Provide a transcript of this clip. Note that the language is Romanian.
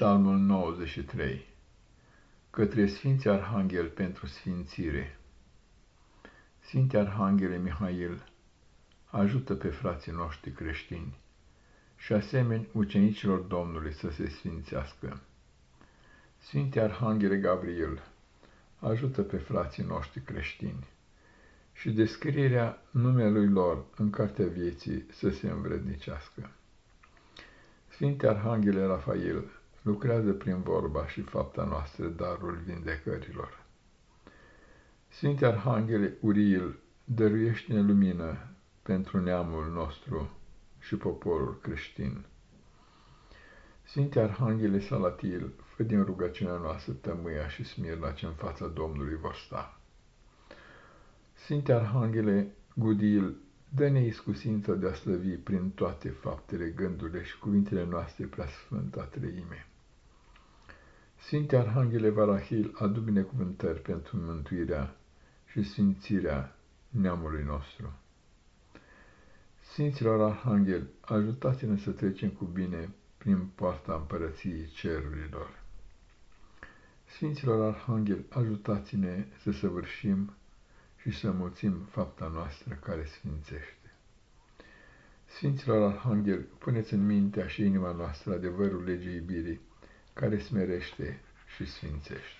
Psalmul 93 Către Sfinții Arhanghel pentru Sfințire Sfinte Arhanghele Mihail, ajută pe frații noștri creștini și asemeni ucenicilor Domnului să se sfințească. Sfinte Arhanghele Gabriel, ajută pe frații noștri creștini și descrierea numelui lor în cartea vieții să se învrednicească. Sfinte Arhanghele Rafael, lucrează prin vorba și fapta noastră darul vindecărilor. Sfinte Arhanghele Uriel, dăruiește-ne lumină pentru neamul nostru și poporul creștin. Sfinte Arhanghele Salatil, fă din rugăciunea noastră tămâia și smirna ce în fața Domnului vor sta. Sfinte Arhanghele Gudil, dă-ne iscusință de a slăvi prin toate faptele, gândurile și cuvintele noastre prea sfânta treime. Sfinte Arhanghele Varahil, adu binecuvântări pentru mântuirea și sfințirea neamului nostru. Sfinților Arhanghel, ajutați-ne să trecem cu bine prin poarta împărăției cerurilor. Sfinților Arhanghel, ajutați-ne să săvârșim și să mulțim fapta noastră care sfințește. Sfinților Arhanghel, puneți în mintea și inima noastră adevărul legii iubirii, care smerește și sfințește.